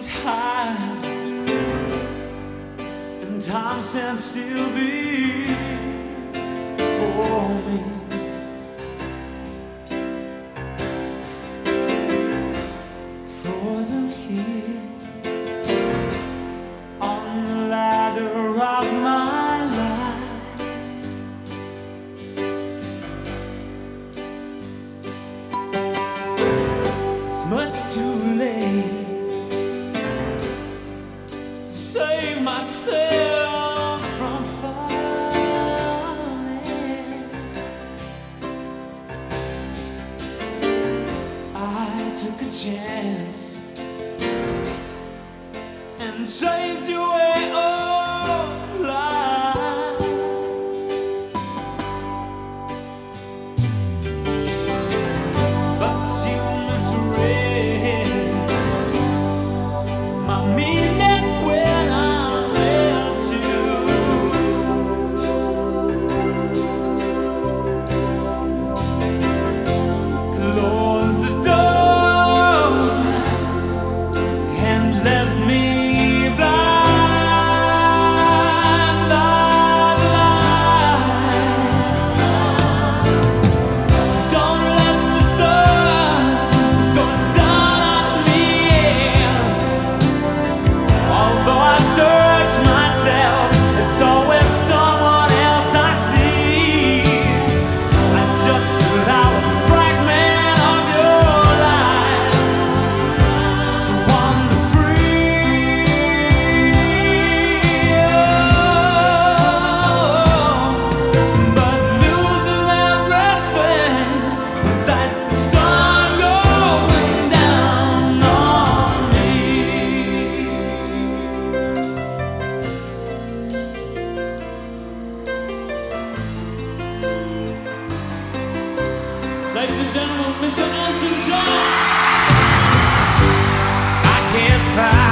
I'm and time stands still before me. Frozen here on the ladder of my life. It's much too late from falling. I took a chance and chased you gentlemen, Mr. Elton John. I can't fight.